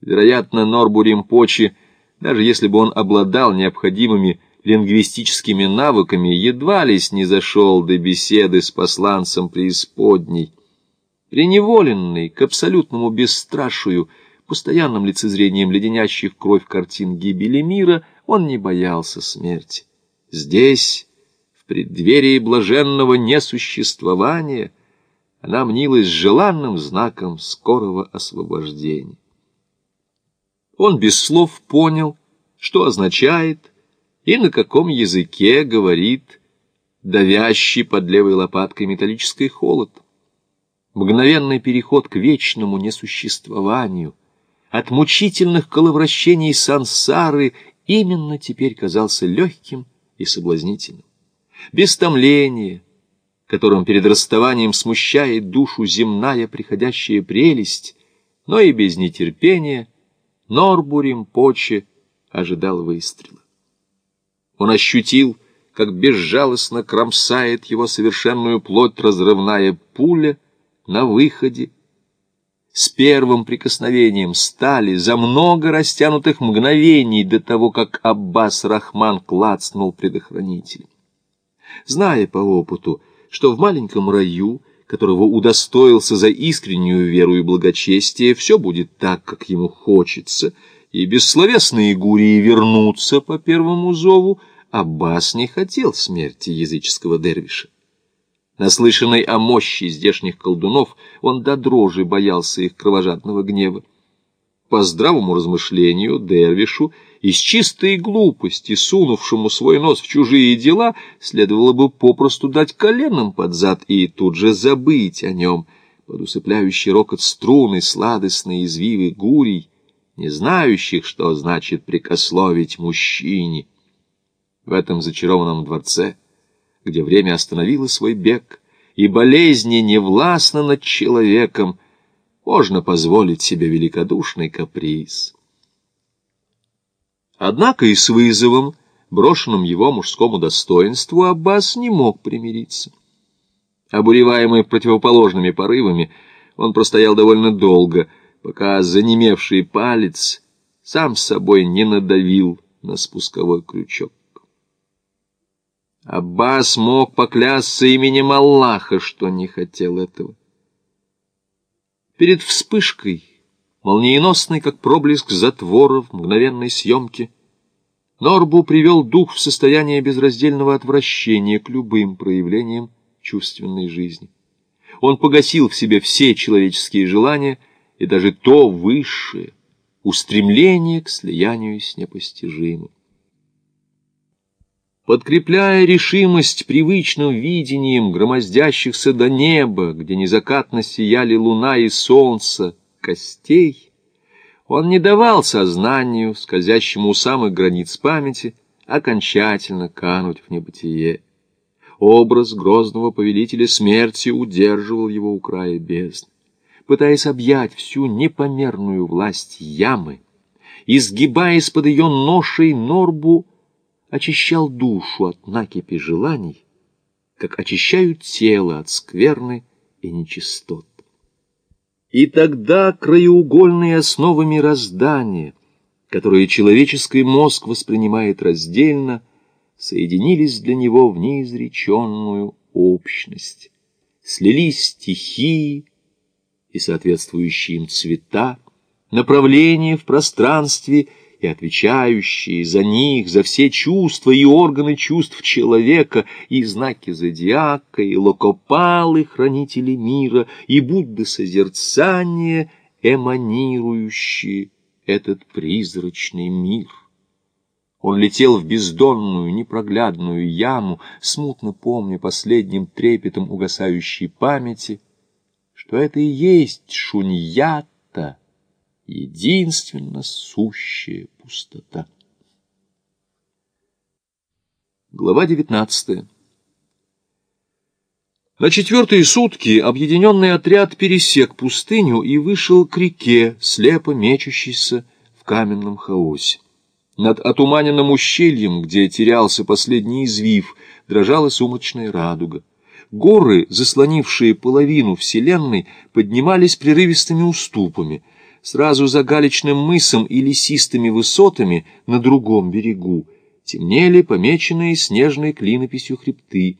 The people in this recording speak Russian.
Вероятно, Норбу Римпочи, даже если бы он обладал необходимыми лингвистическими навыками, едва ли снизошел до беседы с посланцем преисподней. Преневоленный к абсолютному бесстрашию, постоянным лицезрением леденящих кровь картин гибели мира, он не боялся смерти. Здесь, в преддверии блаженного несуществования, она мнилась желанным знаком скорого освобождения. Он без слов понял, что означает и на каком языке говорит давящий под левой лопаткой металлический холод. Мгновенный переход к вечному несуществованию, от мучительных коловращений сансары именно теперь казался легким и соблазнительным. Без томления, которым перед расставанием смущает душу земная приходящая прелесть, но и без нетерпения — Норбурим Поче ожидал выстрела. Он ощутил, как безжалостно кромсает его совершенную плоть разрывная пуля на выходе. С первым прикосновением стали за много растянутых мгновений до того, как Аббас Рахман клацнул предохранителем. Зная по опыту, что в маленьком раю которого удостоился за искреннюю веру и благочестие, все будет так, как ему хочется, и бессловесные гурии вернутся по первому зову, Аббас не хотел смерти языческого дервиша. Наслышанный о мощи здешних колдунов, он до дрожи боялся их кровожадного гнева. По здравому размышлению Дервишу из чистой глупости, сунувшему свой нос в чужие дела, следовало бы попросту дать коленом под зад и тут же забыть о нем, под усыпляющий рокот струны, сладостные извивы гурий, не знающих, что значит прикословить мужчине. В этом зачарованном дворце, где время остановило свой бег, и болезни не властны над человеком, можно позволить себе великодушный каприз. Однако и с вызовом, брошенным его мужскому достоинству, Аббас не мог примириться. Обуреваемый противоположными порывами, он простоял довольно долго, пока занемевший палец сам с собой не надавил на спусковой крючок. Аббас мог поклясться именем Аллаха, что не хотел этого. Перед вспышкой молниеносный, как проблеск затвора в мгновенной съемке. Норбу привел дух в состояние безраздельного отвращения к любым проявлениям чувственной жизни. Он погасил в себе все человеческие желания и даже то высшее, устремление к слиянию с непостижимым. Подкрепляя решимость привычным видением громоздящихся до неба, где незакатно сияли луна и солнце, костей, он не давал сознанию, скользящему у самых границ памяти, окончательно кануть в небытие. Образ грозного повелителя смерти удерживал его у края бездны, пытаясь объять всю непомерную власть ямы, изгибаясь под ее ношей Норбу, очищал душу от накипи желаний, как очищают тело от скверны и нечистот. И тогда краеугольные основы мироздания, которые человеческий мозг воспринимает раздельно, соединились для него в неизреченную общность. Слились стихии и соответствующие им цвета, направления в пространстве и отвечающие за них, за все чувства и органы чувств человека, и знаки зодиака, и локопалы, хранители мира, и Будды созерцания, эманирующие этот призрачный мир. Он летел в бездонную, непроглядную яму, смутно помня последним трепетом угасающей памяти, что это и есть шуньята, единственно сущая пустота. Глава девятнадцатая. На четвертые сутки объединенный отряд пересек пустыню и вышел к реке, слепо мечущейся в каменном хаосе. Над отуманенным ущельем, где терялся последний извив, дрожала сумрачная радуга. Горы, заслонившие половину Вселенной, поднимались прерывистыми уступами — Сразу за галечным мысом и лесистыми высотами на другом берегу темнели помеченные снежной клинописью хребты.